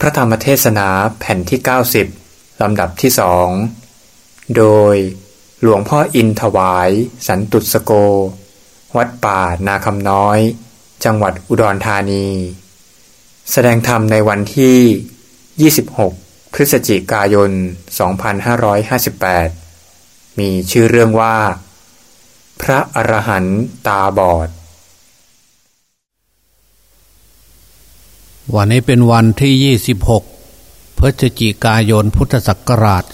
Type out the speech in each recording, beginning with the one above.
พระธรรมเทศนาแผ่นที่ 90 ลำดับที่สอง โดยหลวงพ่ออินถวาย สันตุสโก วัดป่านาคำน้อย จังหวัดอุดรธานี แสดงธรรมในวันที่ 26 พฤศจิกายน 2558 มีชื่อเรื่องว่า พระอรหันต์ตาบอด วันนี้เป็นวันที่ 26 พฤศจิกายนพุทธศักราช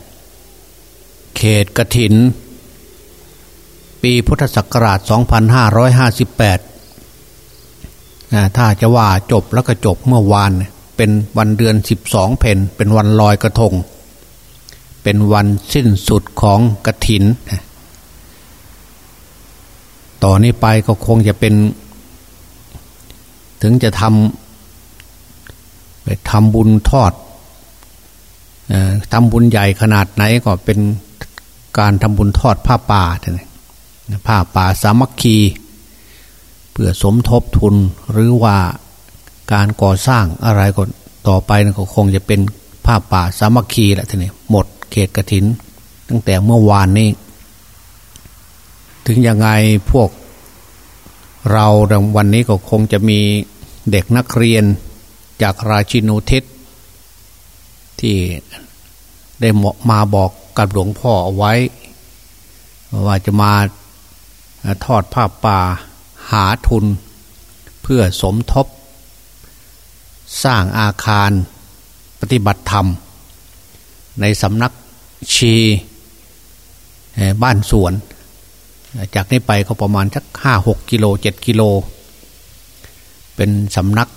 2558 เขตกระถิน ปีพุทธศักราช 2558 ถ้าจะว่าจบแล้วก็จบเมื่อวาน เป็นวันเดือน 12 เพนเป็นวันลอยกระทง เป็นวันสิ้นสุดของกระถิน ต่อนนี้ไปก็คงจะเป็น ถึงจะทำไปทำบุญทอดทำบุญใหญ่ขนาดไหนก็เป็นการทำบุญทอดผ้าป่าผ้าป่าสามัคคี เพื่อสมทบทุนหรือว่าการก่อสร้างอะไรก็ต่อไปก็คงจะเป็นผ้าป่าสามัคคีแหละท่านี่หมดเขตกระถิน ตั้งแต่เมื่อวานนี้ ถึงยังไงพวก เราวันนี้ก็คงจะมีเด็กนักเรียนจากราชินูทิศที่ได้มาบอกกับหลวงพ่อเอาไว้ ว่าจะมาทอดผ้าป่าหาทุน เพื่อสมทบ สร้างอาคารปฏิบัติธรรม ในสำนักชีบ้านสวน จากนี้ไปก็ประมาณสักห้าหกกิโลเจ็ดกิโล เป็นสำนัก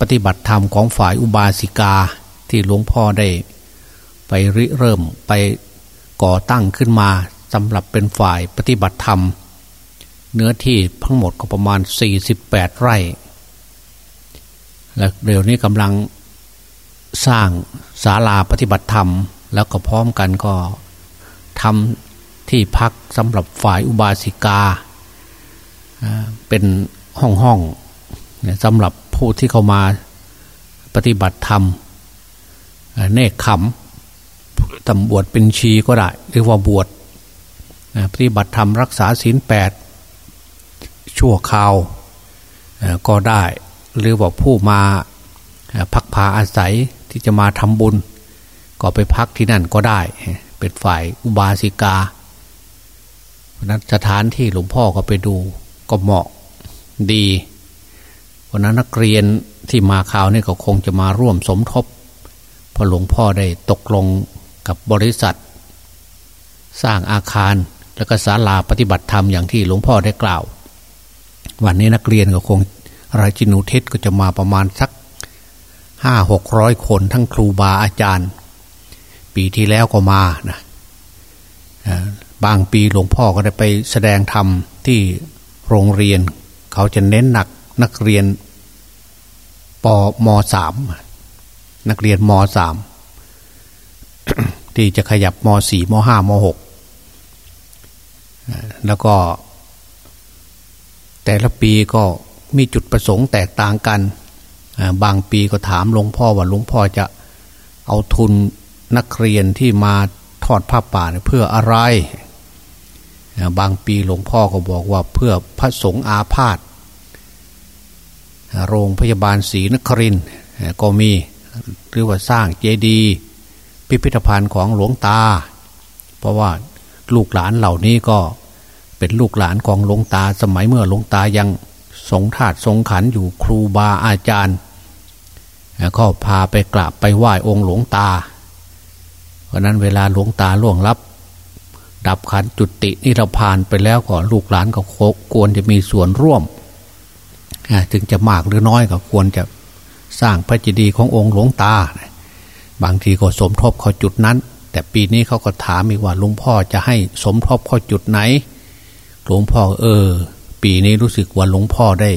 ปฏิบัติธรรมของฝ่ายอุบาสิกาที่หลวงพ่อได้ไปริเริ่มไปก่อตั้งขึ้นมาสำหรับเป็นฝ่ายปฏิบัติธรรม เนื้อที่ทั้งหมดก็ประมาณ 48 ไร่ และเดี๋ยวนี้กำลังสร้างศาลาปฏิบัติธรรม แล้วก็พร้อมกันก็ทำ ที่พักสำหรับฝ่ายอุบาสิกา เป็นห้องห้องสำหรับผู้ที่เข้ามาปฏิบัติธรรมเนคขำตำบวชเป็นชีก็ได้ หรือว่าบวชปฏิบัติธรรมรักษาศีลแปดชั่วคราวก็ได้ หรือว่าผู้มาพักพาอาศัยที่จะมาทำบุญ ก็ไปพักที่นั่นก็ได้ เป็นฝ่ายอุบาสิกา นั้นสถานที่หลวงพ่อก็ไปดูก็เหมาะดีเพราะนั้นนักเรียนที่มาข่าวนี่ก็คงจะมาร่วมสมทบพอหลวงพ่อได้ตกลงกับบริษัท สร้างอาคารแล้วก็ศาลาปฏิบัติธรรมอย่างที่หลวงพ่อได้กล่าว วันนี้นักเรียนก็คงรายจินูเทศก็จะมาประมาณสักห้าหกร้อยคนทั้งครูบาอาจารย์ ปีที่แล้วก็มานะ บางปีหลวงพ่อก็ได้ไปแสดงธรรมที่โรงเรียน เขาจะเน้นหนักนักเรียนปมสามนักเรียนมสามที่จะขยับมสี่มห้ามหกแล้วก็ แต่ละปีก็มีจุดประสงค์แตกต่างกัน บางปีก็ถามหลวงพ่อว่าหลวงพ่อจะเอาทุนนักเรียนที่มา ทอดผ้าป่าเพื่ออะไรบางปีหลวงพ่อก็บอกว่าเพื่อพระสงฆ์อาพาธโรงพยาบาลศรีนครินก็มีหรือว่าสร้างเจดีย์พิพิธภัณฑ์ของหลวงตา เพราะว่าลูกหลานเหล่านี้ก็เป็นลูกหลานของหลวงตา สมัยเมื่อหลวงตายังทรงถาดทรงขันอยู่ครูบาอาจารย์ก็พาไปกราบไปไหว้องค์หลวงตา ราะนั้นเวลาหลวงตาล่วงลับ ดับขันจุตินี่เราผ่านไปแล้วก่อนลูกหลานก็ควรจะมีส่วนร่วมถึงจะมากหรือน้อยก็ควรจะสร้างพระเจดีย์ขององค์หลวงตา บางทีก็สมทบเขาจุดนั้น แต่ปีนี้เขาก็ถามอีกว่าหลวงพ่อจะให้สมทบเขาจุดไหน หลวงพ่อเออ ปีนี้รู้สึกว่าหลวงพ่อได้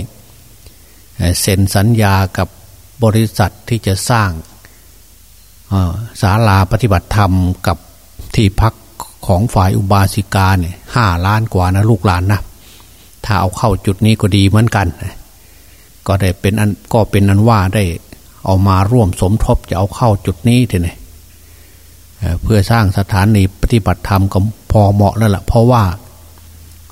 เซ็นสัญญากับบริษัทที่จะสร้าง ศาลาปฏิบัติธรรมกับที่พักของฝ่ายอุบาสิกาเนี่ยห้าล้านกว่านะลูกหลานนะถ้าเอาเข้าจุดนี้ก็ดีเหมือนกัน ก็ได้เป็นอันก็เป็นอันว่าได้เอามาร่วมสมทบจะเอาเข้าจุดนี้ทีนี่เพื่อสร้างสถานีปฏิบัติธรรมก็พอเหมาะแล้วละ่ะเพราะว่า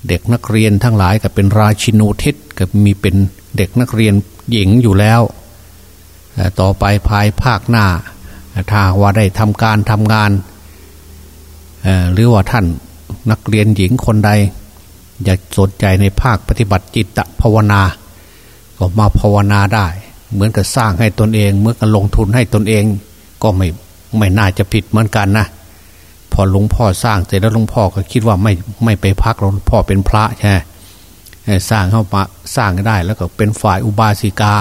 เด็กนักเรียนทั้งหลายก็เป็นราชินูทิศก็มีเป็นเด็กนักเรียนหญิงอยู่แล้ว ต่อไปภายภาคหน้า ถ้าว่าได้ทำการทำงาน หรือว่าท่านนักเรียนหญิงคนใด อยากสนใจในภาคปฏิบัติจิตภาวนา ก็มาภาวนาได้ เหมือนกับสร้างให้ตนเองเมื่อกันลงทุนให้ตนเอง ก็ไม่ไม่น่าจะผิดเหมือนกันนะพอหลวงพ่อสร้างเสร็จแล้วหลวงพ่อก็คิดว่าไม่ไม่ไปพักหลวงพ่อเป็นพระใช่สร้างเข้ามาสร้างได้แล้วก็เป็นฝ่ายอุบาสิกา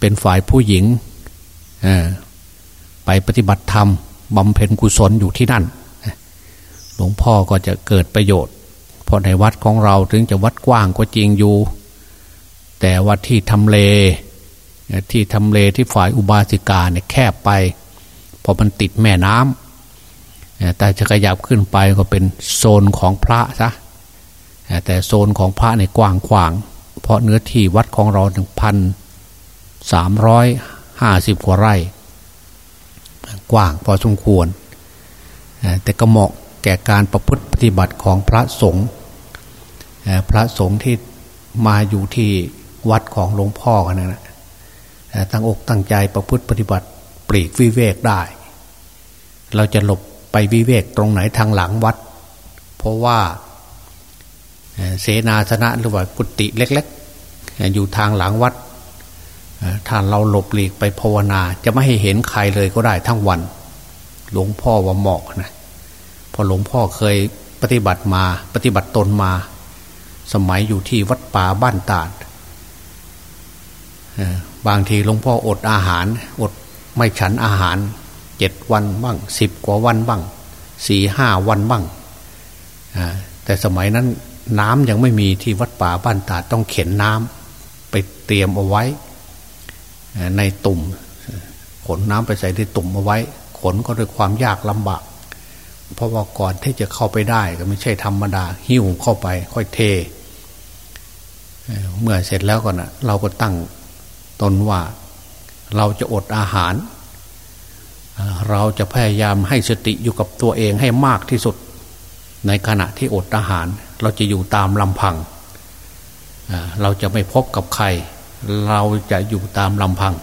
เป็นฝ่ายผู้หญิง ไปปฏิบัติธรรมบำเพ็ญกุศลอยู่ที่นั่น หลวงพ่อก็จะเกิดประโยชน์ เพราะในวัดของเราถึงจะวัดกว้างก็จริงอยู่ แต่ว่าที่ทำเล ที่ทำเลที่ฝ่ายอุบาสิกาเนี่ยแคบไป พอมันติดแม่น้ำแต่จะขยับขึ้นไปก็เป็นโซนของพระซะแต่โซนของพระในกว้างขวาง เพราะเนื้อที่วัดของเราหนึ่งพันสามร้อยห้าสิบกว่าไร่ กว้างพอสมควร แต่ก็เหมาะแก่การประพฤติปฏิบัติของพระสงฆ์พระสงฆ์ที่มาอยู่ที่วัดของหลวงพ่อกันนะตั้งอกตั้งใจประพฤติปฏิบัติปลีกวิเวกได้ เราจะหลบไปวิเวกตรงไหนทางหลังวัด เพราะว่าเสนาสนะหรือว่ากุฏิเล็ก ๆ อยู่ทางหลังวัด ถ้าเราหลบหลีกไปภาวนา จะไม่ให้เห็นใครเลยก็ได้ทั้งวัน หลวงพ่อว่าเหมาะนะพอหลวงพ่อเคยปฏิบัติมา ปฏิบัติตนมา สมัยอยู่ที่วัดป่าบ้านตาดบางทีหลวงพ่ออดอาหาร อดไม่ฉันอาหารเจ็ดวันบ้างสิบกว่าวันบ้างสี่ห้าวันบ้างแต่สมัยนั้นน้ำยังไม่มีที่วัดป่าบ้านตาดต้องเข็นน้ำไปเตรียมเอาไว้ ในตุ่ม ขนน้ำไปใส่ในตุ่มเอาไว้ ขนก็ด้วยความยากลำบาก เพราะว่าก่อนที่จะเข้าไปได้ก็ไม่ใช่ธรรมดา หิ้วเข้าไป ค่อยเท เมื่อเสร็จแล้วก่อนนะเราก็ตั้งตนว่าเราจะอดอาหาร เราจะพยายามให้สติอยู่กับตัวเองให้มากที่สุด ในขณะที่อดอาหาร เราจะอยู่ตามลำพัง เราจะไม่พบกับใคร เราจะอยู่ตามลำพัง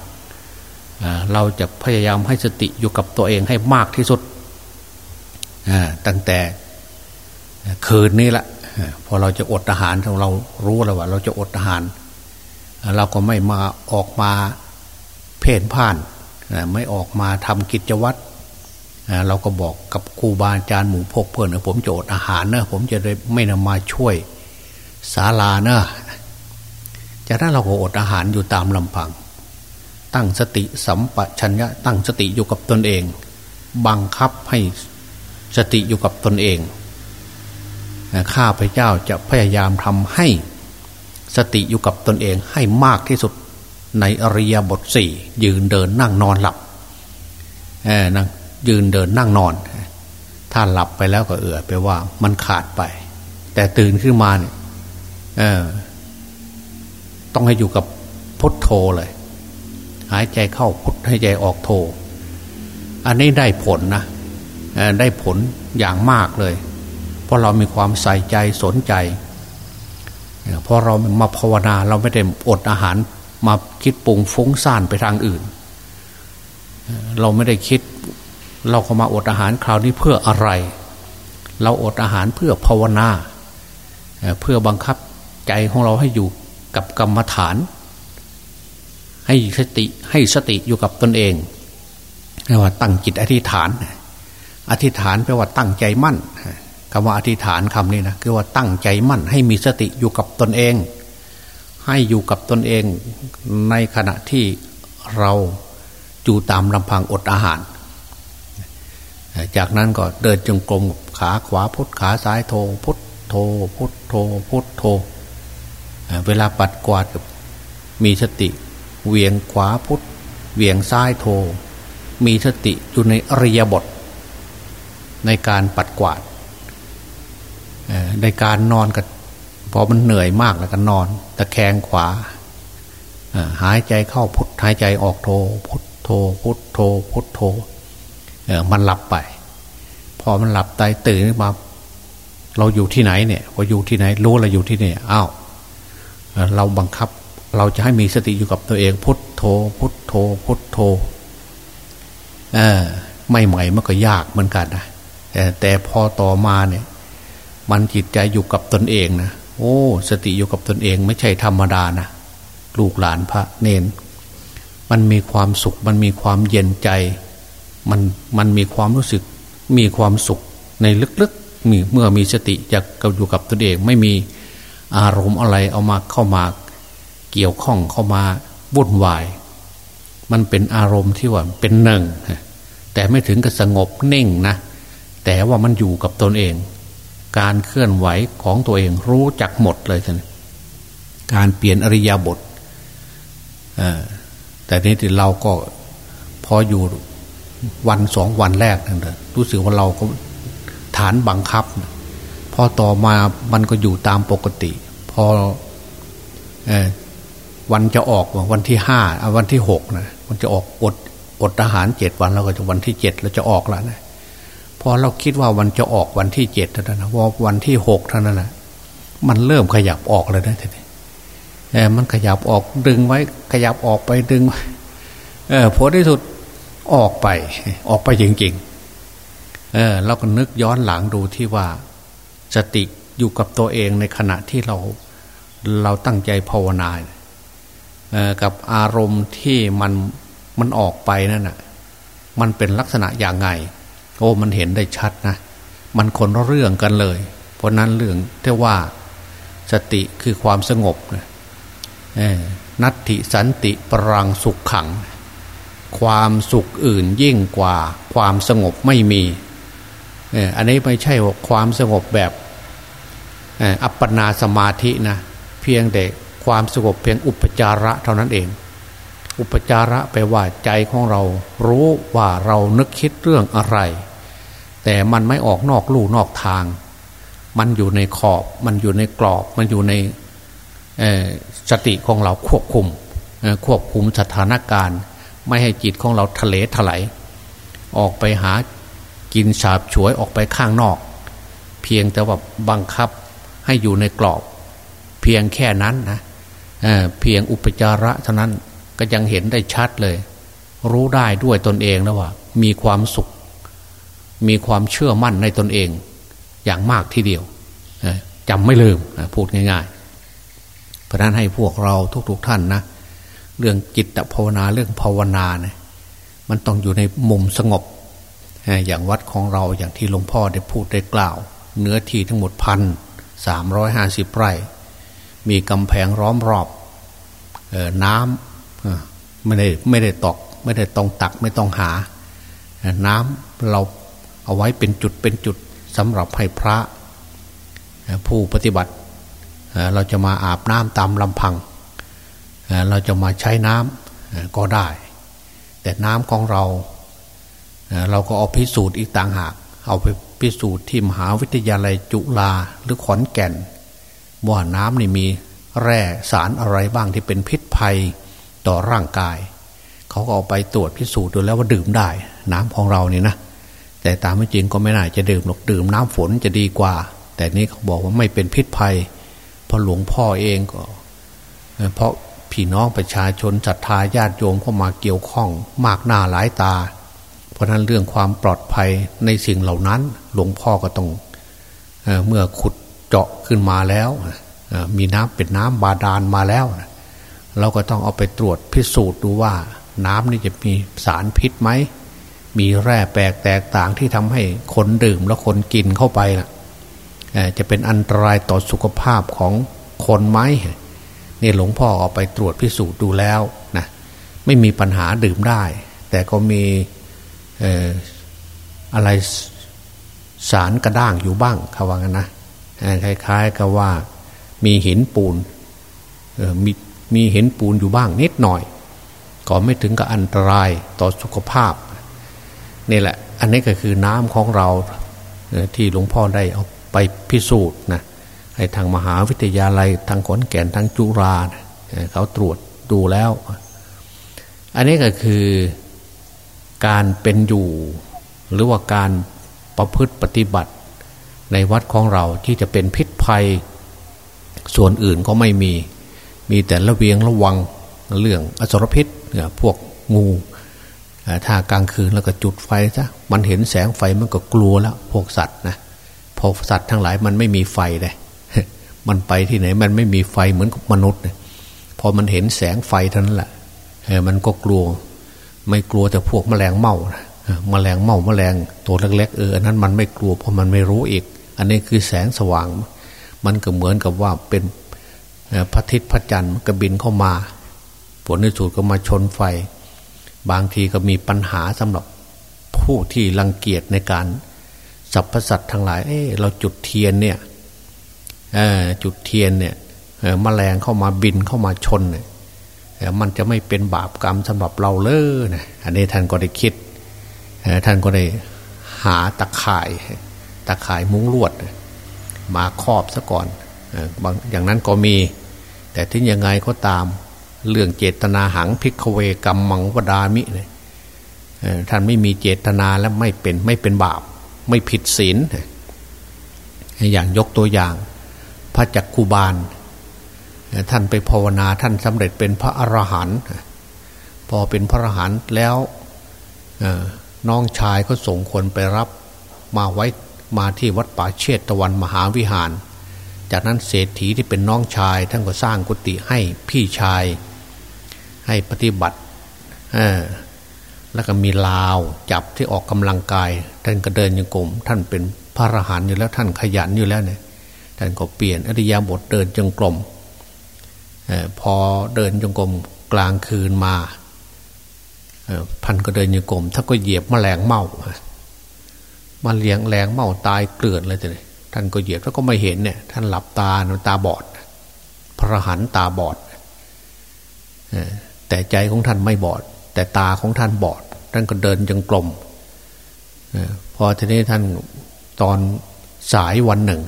เราจะพยายามให้สติอยู่กับตัวเองให้มากที่สุด ตั้งแต่คืนนี้ละพอเราจะอดอาหารเรารู้แล้วว่า เราจะอดอาหาร เราก็ไม่มาออกมาเพ่นพ่าน ไม่ออกมาทำกิจวัตรเราก็บอกกับครูบาอาจารย์หมู่พกเพื่อนผมจะอดอาหารเนะผมจะได้ไม่นำมาช่วยศาลาเนะ จากนั้นเราก็อดอาหารอยู่ตามลำพัง ตั้งสติสัมปชัญญะตั้งสติอยู่กับตนเอง บังคับให้สติอยู่กับตนเองข้าพเจ้าจะพยายามทำให้สติอยู่กับตนเองให้มากที่สุดในอริยบทสี่ยืนเดินนั่งนอนหลับนั่งยืนเดินนั่งนอน ถ้าหลับไปแล้วก็เอือไปว่ามันขาดไป แต่ตื่นขึ้นมาเนี่ย ต้องให้อยู่กับพุทโธเลย หายใจเข้าพุทหายใจออกโธอันนี้ได้ผลนะได้ผลอย่างมากเลย เพราะเรามีความใส่ใจสนใจเพราะเรามาภาวนาเราไม่ได้อดอาหารมาคิดปรุงฟุ้งซ่านไปทางอื่น เราไม่ได้คิด เราเข้ามาอดอาหารคราวนี้เพื่ออะไร เราอดอาหารเพื่อภาวนา เพื่อบังคับใจของเราให้อยู่ กับกรรมฐาน ให้สติให้สติอยู่กับตนเองเรียกว่าตั้งจิตอธิษฐาน อธิษฐานแปลว่าตั้งใจมั่นคำว่าอธิษฐานคำนี้นะคือว่าตั้งใจมั่น ให้มีสติอยู่กับตนเอง ให้อยู่กับตนเองในขณะที่เราอยู่ตามลำพังอดอาหาร จากนั้นก็เดินจงกรมขาขวาพุทขาซ้ายโทพุทโทพุทโทพุทโท เวลาปัดกวาดกับมีสติ เวียงขวาพุทธเวียงซ้ายโท มีสติอยู่ในอริยบท ในการปัดกวาดในการนอนกับพอมันเหนื่อยมากแล้วก็นอนตะแคงขวาหายใจเข้าพุทหายใจออกโท พุทโท พุทโท พุทโทมันหลับไป พอมันหลับตายตื่นมา เราอยู่ที่ไหนเนี่ยว่าอยู่ที่ไหน รู้เราอยู่ที่นี่อ้าว เราบังคับเราจะให้มีสติอยู่กับตัวเองพุทโธ พุทโธ พุทโธเออไม่ใหม่มันก็ยากเหมือนกันนะแต่แต่พอต่อมาเนี่ย มันจิตใจอยู่กับตนเองนะโอ้ สติอยู่กับตนเอง ไม่ใช่ธรรมดานะลูกหลานพระเนน มันมีความสุข มันมีความเย็นใจ มันมันมีความรู้สึก มีความสุขในลึกๆมีเมื่อมีสติจะอยู่กับตนเองไม่มี อารมณ์อะไรเอามาเข้ามาเกี่ยวข้องเข้ามาวุ่นวาย มันเป็นอารมณ์ที่ว่าเป็นหนึ่ง แต่ไม่ถึงกับสงบนิ่งนะ แต่ว่ามันอยู่กับตนเอง การเคลื่อนไหวของตัวเองรู้จักหมดเลยท่านการเปลี่ยนอริยบทแต่นี้เราก็พออยู่วันสองวันแรกนั่นแหละรู้สึกว่าเราก็ฐานบังคับนะ อต่อมามันก็อยู่ตามปกติพอวันจะออกวันที่ห้าวันที่หกนะมันจะออกอดอดทหารเจ็ดวันเราก็จะวันที่เจ็ดเราจะออกแล้วนะพอเราคิดว่าวันจะออกวันที่เจ็ดเท่านั้นนะวันที่หกเท่านั้นนะมันเริ่มขยับออกเลยนะทีนี้เออมันขยับออกดึงไว้ ขยับออกไปดึง เออผลที่สุดออกไป ออกไปจริงๆเออเราก็นึกย้อนหลังดูที่ว่า สติอยู่กับตัวเองในขณะที่เราเราตั้งใจภาวนากับอารมณ์ที่มันมันออกไปนั่นน่ะมันเป็นลักษณะอย่างไง โอ้มันเห็นได้ชัดนะ มันคนละเรื่องกันเลย เพราะนั้นเรื่องที่ว่าสติคือความสงบนะนัตติสันติปรังสุขขัง ความสุขอื่นยิ่งกว่าความสงบไม่มี อันนี้ไม่ใช่ความสงบแบบอัปปนาสมาธินะเพียงแต่ความสงบเพียงอุปจาระเท่านั้นเอง อุปจาระไปลว่าใจของเรารู้ว่าเรานึกคิดเรื่องอะไร แต่มันไม่ออกนอกลู่นอกทาง มันอยู่ในขอบ มันอยู่ในกรอบ มันอยู่ในสติของเราควบคุมควบคุมสถานการณ์ ไม่ให้จิตของเราทะเลถลายออกไปหา กินสาบฉวยออกไปข้างนอก เพียงแต่ว่าบังคับให้อยู่ในกรอบ เพียงแค่นั้นนะเเพียงอุปจาระเท่านั้นก็ยังเห็นได้ชัดเลย รู้ได้ด้วยตนเองแล้วว่า มีความสุข มีความเชื่อมั่นในตนเอง อย่างมากทีเดียวจำไม่ลืมพูดง่ายๆ เพราะนั้นให้พวกเราทุกๆทท่านนะเรื่องจิตภาวนาเรื่องภาวนาเนี่ยมันต้องอยู่ในมุมสงบ อย่างวัดของเราอย่างที่หลวงพ่อได้พูดได้กล่าว เนื้อที่ทั้งหมดพันสามร้อยห้าสิบไร่ มีกำแพงล้อมรอบน้ำไม่ได้ไม่ได้ตอก ไม่ได้ต้องตักไม่ต้องหา น้ำเราเอาไว้เป็นจุดเป็นจุดสำหรับให้พระ ผู้ปฏิบัติ เราจะมาอาบน้ำตามลำพัง เราจะมาใช้น้ำก็ได้ แต่น้ำของเรา เราก็เอาพิสูจน์อีกต่างหาก เอาไปพิสูจน์ที่มหาวิทยาลัยจุฬาหรือขอนแก่นว่าน้ำนี่มีแร่สารอะไรบ้างที่เป็นพิษภัยต่อร่างกาย เขาก็เอาไปตรวจพิสูจน์ดูแล้วว่าดื่มได้ น้ำของเรานี่นะแต่ตามไม่จริงก็ไม่น่าจะดื่มหรอกดื่มน้ำฝนจะดีกว่า แต่นี้เขาบอกว่าไม่เป็นพิษภัยเพราะหลวงพ่อเองก็ เพราะพี่น้องประชาชนศรัทธาญาติโยมเข้ามาเกี่ยวข้องมากหน้าหลายตา ราะนั้นเรื่องความปลอดภัยในสิ่งเหล่านั้น หลวงพ่อก็ต้องเเมื่อขุดเจาะขึ้นมาแล้วมีน้ำเป็นน้ำบาดาลมาแล้ว เราก็ต้องเอาไปตรวจพิสูจน์ดูว่า น้ำนี่จะมีสารพิษไหม มีแร่แปลกแตกต่างที่ทำให้คนดื่มแล้วคนกินเข้าไปนะจะเป็นอันตรายต่อสุขภาพของคนไหมนี่หลวงพ่อเอาไปตรวจพิสูจน์ดูแล้วนะไม่มีปัญหาดื่มได้ แต่ก็มี อะไรสารกระด้างอยู่บ้างคำว่างั้นนะคล้ายๆกับว่ามีหินปูนมีมีห็นปูนอยู่บ้างนิดหน่อย ก็ไม่ถึงกับอันตรายต่อสุขภาพนี่แหละ อันนี้ก็คือน้ำของเราที่หลวงพ่อได้เอาไปพิสูจน์นะให้ทางมหาวิทยาลัยทางขอนแก่นทางจุฬาเขาตรวจดูแล้ว อันนี้ก็คือ การเป็นอยู่ หรือว่าการประพฤติปฏิบัติ ในวัดของเราที่จะเป็นพิษภัย ส่วนอื่นก็ไม่มี มีแต่ระเวียงระวังเรื่องอสรพิษเนี่ยพวกงูถ้ากลางคืนแล้วก็จุดไฟซะมันเห็นแสงไฟมันก็กลัวแล้วพวกสัตว์นะพอสัตว์ทั้งหลายมันไม่มีไฟเลยมันไปที่ไหนมันไม่มีไฟเหมือนกับมนุษย์เนี่ยพอมันเห็นแสงไฟเท่านั้นแหละมันก็กลัว ไม่กลัวแต่พวกแมลงเม่าแมลงเม่าแมลงตัวเล็กๆเอออันนั้นมันไม่กลัวเพราะมันไม่รู้อีก อันนี้คือแสงสว่าง มันก็เหมือนกับว่าเป็นพระอาทิตย์พระจันทร์ก็บินเข้ามา ผลในสุดก็มาชนไฟ บางทีก็มีปัญหาสำหรับผู้ที่รังเกียจในการสรรพสัตว์ทั้งหลาย เอ้เราจุดเทียนเนี่ยจุดเทียนเนี่ยมแมลงเข้ามาบินเข้ามาชนเนี่ย มันจะไม่เป็นบาปกรรมสำหรับเราเลยนะอันนี้ท่านก็ได้คิดท่านก็ได้หาตะข่ายตะข่ายมุ้งลวด มาครอบซะก่อนบางอย่างนั้นก็มี แต่ถึงยังไงก็ตามเรื่องเจตนาหังพิกเวกรรมมังวดามิเนี่ยท่านไม่มีเจตนาและไม่เป็นไม่เป็นบาป ไม่ผิดศีลอย่างยกตัวอย่าง พระจักคุบาล ท่านไปภาวนาท่านสำเร็จเป็นพระอรหันต์พอเป็นพระอรหันต์แล้วน้องชายก็ส่งคนไปรับมาไว้มาที่วัดป่าเชตตะวันมหาวิหาร จากนั้นเศรษฐีที่เป็นน้องชาย ท่านก็สร้างกุฏิให้พี่ชายให้ปฏิบัติแล้วก็มีลาวจับที่ออกกำลังกาย ท่านก็เดินยังกลมท่านเป็นพระอรหันต์อยู่แล้วท่านขยันอยู่แล้วเนี่ยท่านก็เปลี่ยนอริยาบทเดินจงกรม พอเดินจงกรมกลางคืนมาพันก็เดินจงกรมถ้านก็เหยียบมแมลงเมามาเลี้ยงแรงเมาตายเกลื่อนเลยเลยท่านก็เหยียบแล้วก็ไม่เห็นเนี่ย ท่านหลับตาตาบอด พระหันตาบอดแต่ใจของท่านไม่บอด แต่ตาของท่านบอด ท่านก็เดินจงกรมพอทีนี้ท่านตอนสายวันหนึ่ง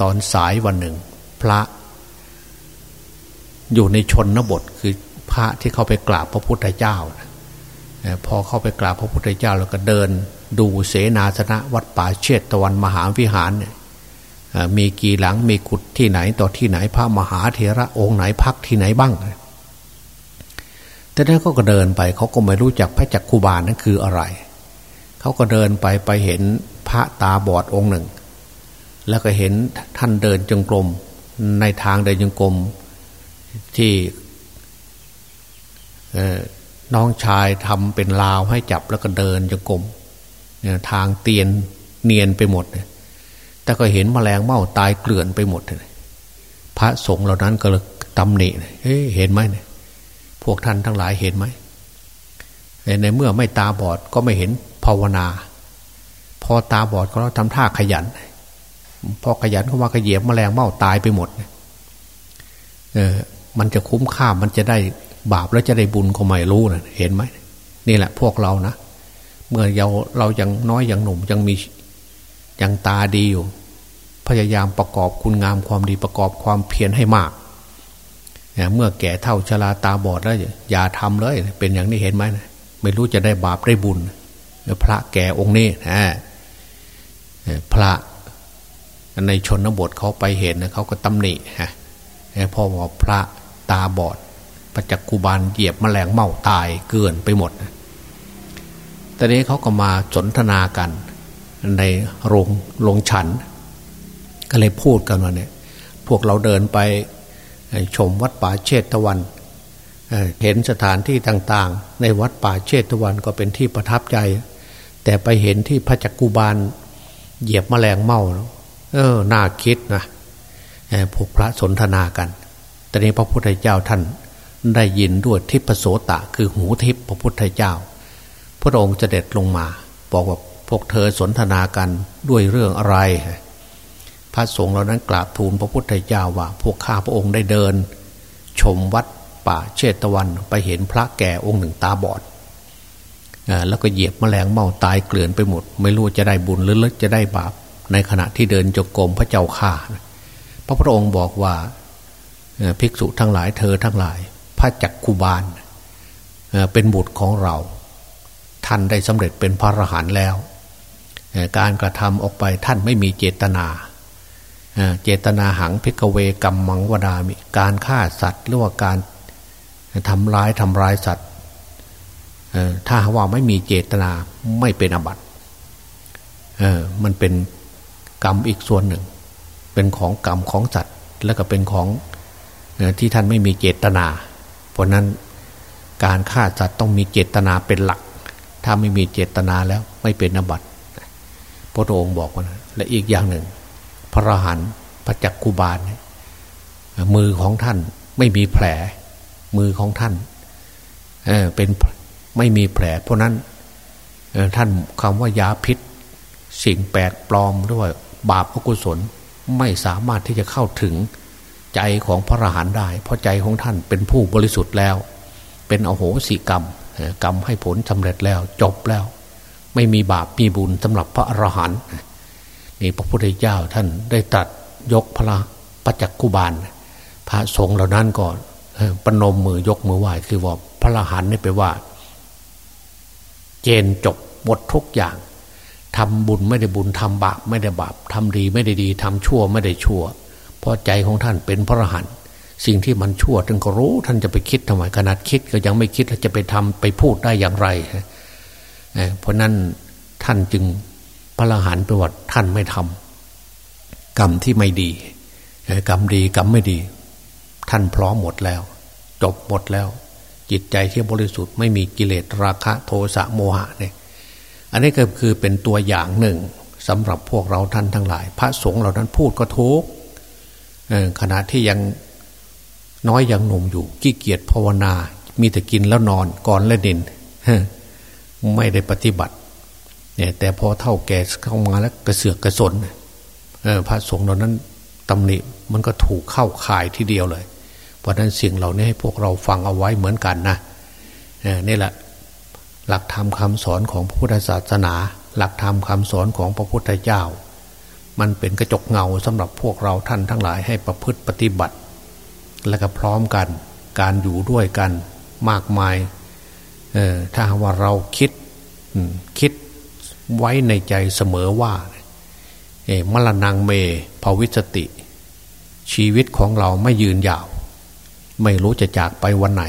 ตอนสายวันหนึ่ง พระ อยู่ในชนบทคือพระที่เข้าไปกราบพระพุทธเจ้าพอเข้าไปกราบพระพุทธเจ้าแล้วก็เดิน ดูเสนาสนะวัดป่าเชตตะวันมหาวิหารเนี่ยมีกี่หลังมีกุฏที่ไหนต่อที่ไหนพระมหาเถระองค์ไหนพักที่ไหนบ้างแต่นั้นเขาก็เดินไปเขาก็ไม่รู้จักพระจักคูบาลนั่นคืออะไร เขาก็เดินไปไปเห็นพระตาบอดองค์หนึ่ง แล้วก็เห็นท่านเดินจงกรมในทางเดินจงกรม ที่น้องชายทำเป็นลาวให้จับแล้วก็เดินจงกรมทางเตียนเนียนไปหมดแต่ก็เห็นมแมลงเม่าตายเกลื่อนไปหมดพระสงฆ์เหล่านั้นก็เลยตำหนิเฮ้เห็นไหมเนี่ยพวกท่านทั้งหลายเห็นไหมในเมื่อไม่ตาบอดก็ไม่เห็นภาวนา พอตาบอดก็ทำท่าขยัน พอขยันเข้ามาขยียบแมลงเม่าตายไปหมดเออ มันจะคุ้มค่ามันจะได้บาปแล้วจะได้บุญก็ไม่รู้นะเห็นไหมนี่แหละพวกเรานะเมื่อเราเรายังน้อยยังหนุ่มยังมียังตาดีอยู่ พยายามประกอบคุณงามความดีประกอบความเพียรให้มากเมื่อแก่เท่าชราตาบอดแล้วอย่าทำเลย เป็นอย่างนี้เห็นไหมนะไม่รู้จะได้บาปได้บุญพระแก่องค์นี้นะพระในชนบทเขาไปเห็นนะเขาก็ตำหนิฮะพ่อบอกพระ ตาบอดประจักกุบาลเหยียบมแมลงเมาตายเกินไปหมดตอนนี้เขาก็มาสนทนากันในโรงโรงฉัน ก็เลยพูดกันว่าเนี่ย พวกเราเดินไปชมวัดป่าเชตวัน เห็นสถานที่ต่างๆ ในวัดป่าเชตวันก็เป็นที่ประทับใจ แต่ไปเห็นที่พระจักกุบาลเหยียบมแมลงเมาเออน่าคิดนะพวกพระสนทนากัน ตอนนี้พระพุทธเจ้าท่านได้ยินด้วยทิพโสตะ คือหูทิพพระพุทธเจ้า พระองค์จะเด็ดลงมา บอกว่าพวกเธอสนทนากันด้วยเรื่องอะไร พระสงฆ์เหล่านั้นกราบทูลพระพุทธเจ้าว่า พวกข้าพระองค์ได้เดิน ชมวัดป่าเชตวัน ไปเห็นพระแก่องค์หนึ่งตาบอดแล้วก็เหยียบแมลงเมาตายเกลื่อนไปหมด ไม่รู้จะได้บุญหรือจะได้บาป ในขณะที่เดินจงกรมพระเจ้าข่าพระพุทธองค์บอกว่า ภิกษุทั้งหลายเธอทั้งหลาย พระจักคุบาลเป็นบุตรของเรา ท่านได้สำเร็จเป็นพระอรหันต์แล้ว การกระทำออกไปท่านไม่มีเจตนา เจตนาหังพิกเวกรรมมังวดามิการฆ่าสัตว์หรือว่าการทำร้ายทำร้ายสัตว์ถ้าว่าไม่มีเจตนาไม่เป็นอบัติมันเป็นกรรมอีกส่วนหนึ่ง เป็นของกรรมของสัตว์ แล้วก็เป็นของ ที่ท่านไม่มีเจตนา เพราะนั้นการฆ่าสัตว์ต้องมีเจตนาเป็นหลัก ถ้าไม่มีเจตนาแล้วไม่เป็นอบัติพระองค์บอกว่านะและอีกอย่างหนึ่ง พระหันพระจักกุบาลมือของท่านไม่มีแผล มือของท่านเเป็นไม่มีแผล เพราะนั้นท่านคำว่ายาพิษ สิ่งแปลกปลอมด้วยบาปอกุศลไม่สามารถที่จะเข้าถึง ใจของพระอรหันต์ได้ เพราะใจของท่านเป็นผู้บริสุทธิ์แล้ว เป็นอโหสิกรรม กรรมให้ผลสำเร็จแล้วจบแล้ว ไม่มีบาปมีบุญสำหรับพระอรหันต์นี่พระพุทธเจ้าท่านได้ตัดยกพระปัจจกุบาล พระสงฆ์เหล่านั้นก่อนปนมมือยกมือไหว้คือว่าพระอรหันต์นี่ไปว่า เจนจบหมดทุกอย่างทำบุญไม่ได้บุญทำบาปไม่ได้บาปทำดีไม่ได้ดีทำชั่วไม่ได้ชั่ว เพราะใจของท่านเป็นพระอรหันต์สิ่งที่มันชั่วท่านก็รู้ ท่านจะไปคิดทำไมขนาดคิดก็ยังไม่คิดจะไปทำไปพูดได้อย่างไรเพราะนั้นท่านจึงพระอรหันต์ประวัติท่านไม่ทำกรรมที่ไม่ดีกรรมดีกรรมไม่ดี ท่านพร้อมหมดแล้ว จบหมดแล้ว จิตใจที่บริสุทธิ์ไม่มีกิเลสราคะโทสะโมหะเนี่ยอันนี้ก็คือเป็นตัวอย่างหนึ่งสำหรับพวกเราท่านทั้งหลาย พระสงฆ์เหล่านั้นพูดก็ทุก ขณะที่ยังน้อยยังหนุ่มอยู่ขี้เกียจภาวนา มีแต่กินแล้วนอนก่อนและดินไม่ได้ปฏิบัติเนี่ยแต่พอเท่าแก่เข้ามาแล้วกระเสือกกระสนพระสงฆ์เหล่านั้นตำหนิมันก็ถูกเข้าข่ายทีเดียวเลย เพราะนั้นสิ่งเหล่านี้ให้พวกเราฟังเอาไว้เหมือนกันนะนี่แหละ หลักธรรมคาสอนของพระพุทธศาสนา หลักธรรมคาสอนของพระพุทธเจ้า มันเป็นกระจกเงาสำหรับพวกเราท่านทั้งหลายให้ประพฤติปฏิบัติ และก็พร้อมกันการอยู่ด้วยกันมากมายถ้าว่าเราคิดคิดไว้ในใจเสมอว่ามรณงเมภาวิสติ ชีวิตของเราไม่ยืนยาว ไม่รู้จะจากไปวันไหน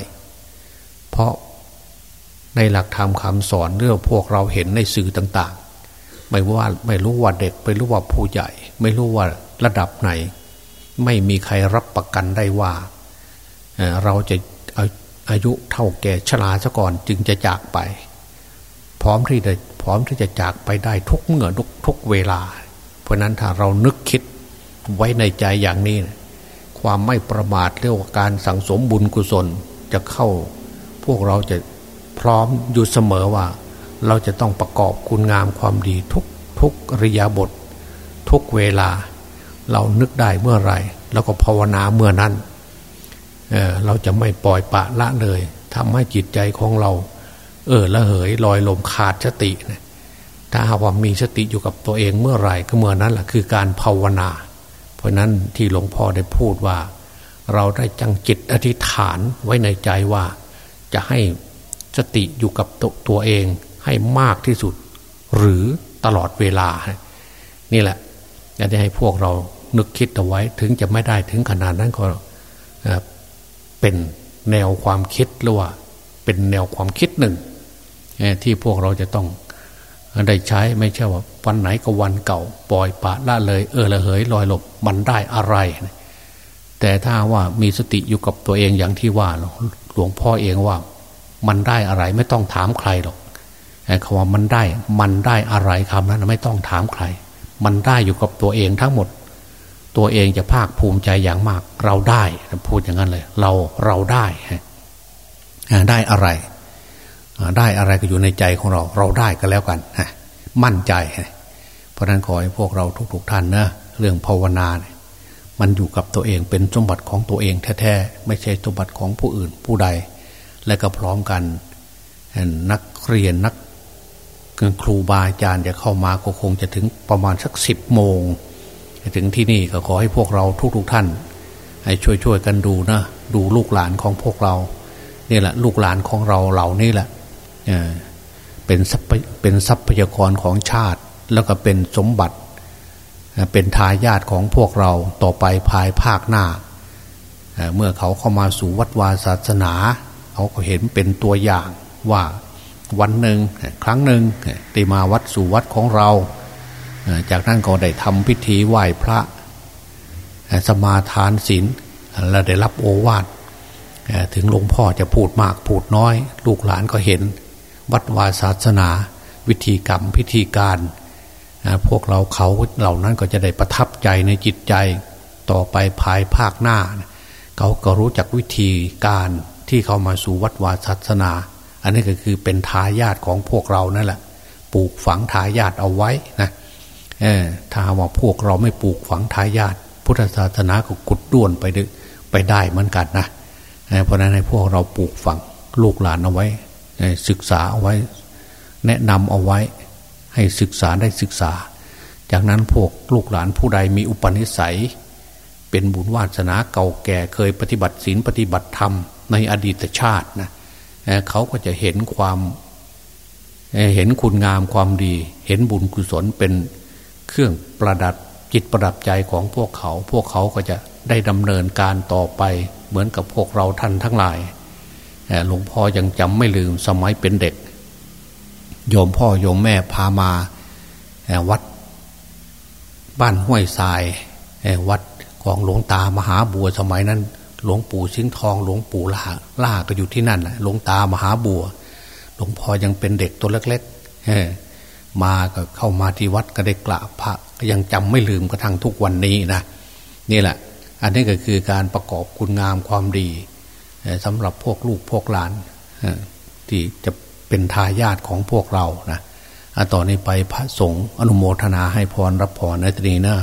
เพราะในหลักธรรมคำสอนเรื่องพวกเราเห็นในสื่อต่าง ไม่ว่าไม่รู้ว่าเด็กไม่รู้ว่าผู้ใหญ่ ไม่รู้ว่าระดับไหน ไม่มีใครรับประกันได้ว่าเราจะอายุเท่าแก่ชราซะก่อนจึงจะจากไป พร้อมที่จะพร้อมที่จะจากไปได้ทุกเมื่อทุกทุกเวลา เพราะนั้นถ้าเรานึกคิดไว้ในใจอย่างนี้ ความไม่ประมาทเรื่องการสั่งสมบุญกุศลจะเข้า พวกเราจะพร้อมอยู่เสมอว่า เราจะต้องประกอบคุณงามความดีทุกทุกริยาบท ทุกเวลา เรานึกได้เมื่อไรเราก็ภาวนาเมื่อนั้นเเราจะไม่ปล่อยปะละเลยทำให้จิตใจของเรา เออละเหยลอยลมขาดสตินะถ้าหากว่ามีสติอยู่กับตัวเองเมื่อไรก็เมื่อนั้นแหละคือการภาวนา เพราะนั้นที่หลวงพ่อได้พูดว่า เราได้จังจิตอธิษฐานไว้ในใจว่า จะให้สติอยู่กับตตัวเอง ให้มากที่สุด หรือตลอดเวลา นี่แหละจะได้ให้พวกเรานึกคิดเอาไว้ถึงจะไม่ได้ถึงขนาดนั้นก็เป็นแนวความคิดหรือว่าเป็นแนวความคิดหนึ่ง ที่พวกเราจะต้องได้ใช้ไม่ใช่ว่าวันไหนก็วันเก่า ปล่อยปะละเลย เออละเหยลอยหลบมันได้อะไร แต่ถ้าว่ามีสติอยู่กับตัวเองอย่างที่ว่าหลวงพ่อเองว่า มันได้อะไรไม่ต้องถามใครหรอก คำว่ามันได้ มันได้อะไรคำนั้นไม่ต้องถามใคร มันได้อยู่กับตัวเองทั้งหมด ตัวเองจะภาคภูมิใจอย่างมาก เราได้พูดอย่างนั้นเลย เราเราได้ได้อะไรได้อะไรก็อยู่ในใจของเรา เราได้ก็แล้วกันมั่นใจ เพราะนั้นขอให้พวกเราทุกๆท่านนะเรื่องภาวนาเนี่ยมันอยู่กับตัวเองเป็นสมบัติของตัวเองแท้ๆ ไม่ใช่สมบัติของผู้อื่นผู้ใด และก็พร้อมกัน นักเรียนนัก ครูบาอาจารย์จะเข้ามาก็คงจะถึงประมาณสักสิบโมง ถึงที่นี่ก็ขอให้พวกเราทุกๆทท่าน ให้ช่วยๆกันดูนะดูลูกหลานของพวกเรานี่แหละลูกหลานของเราเหล่านี้แหละเป็นเป็นทรัพยากรของชาติ แล้วก็เป็นสมบัติ เป็นทายาทของพวกเราต่อไปภายภาคหน้า เมื่อเขาเข้ามาสู่วัดวาศาสนา เขาก็เห็นเป็นตัวอย่างว่า วันหนึ่งครั้งหนึ่งได้มาวัดสู่วัดของเรา จากนั้นก็ได้ทำพิธีไหว้พระ สมาทานศีลและได้รับโอวาทถึงหลวงพ่อจะพูดมากพูดน้อย ลูกหลานก็เห็น วัดวาศาสนา วิธีกรรมพิธีการพวกเราเขาเหล่านั้นก็จะได้ประทับใจในจิตใจต่อไปภายภาคหน้า เขาก็รู้จักวิธีการที่เขามาสู่วัดวาศาสนา อันนี้ก็คือเป็นทายาทของพวกเรานั่นแหละ ปลูกฝังทายาทเอาไว้นะถ้าว่าพวกเราไม่ปลูกฝังทายาทพุทธศาสนาก็กุดด้วนไปดึไปได้เหมือนกันนะเพราะนั้นให้พวกเราปลูกฝังลูกหลานเอาไว้ ศึกษาเอาไว้ แนะนำเอาไว้ ให้ศึกษาได้ศึกษา จากนั้นพวกลูกหลานผู้ใดมีอุปนิสัย เป็นบุญวาสนาเก่าแก่เคยปฏิบัติศีลปฏิบัติธรรมในอดีตชาตินะ เขาก็จะเห็นความเห็นคุณงามความดี เห็นบุญกุศลเป็นเครื่องประดับจิตประดับใจของพวกเขา พวกเขาก็จะได้ดำเนินการต่อไปเหมือนกับพวกเราท่านทั้งหลายหลวงพ่อยังจำไม่ลืมสมัยเป็นเด็ก โยมพ่อโยมแม่พามาวัดบ้านห้วยทรายวัดของหลวงตามหาบัวสมัยนั้น หลวงปู่สิงทอง หลวงปู่ล่าล่าก็อยู่ที่นั่นหลวงตามหาบัว หลวงพ่อยังเป็นเด็กตัวเล็กๆมาก็เข้ามาที่วัดก็ได้กราบพระยังจำไม่ลืมกระทั่งทุกวันนี้นะนี่แหละ อันนี้ก็คือการประกอบคุณงามความดีสำหรับพวกลูกพวกหลานที่จะเป็นทายาทของพวกเรานะต่อนนี้ไปพระสงฆ์อนุโมทนาให้พรรับพรในตรีนะ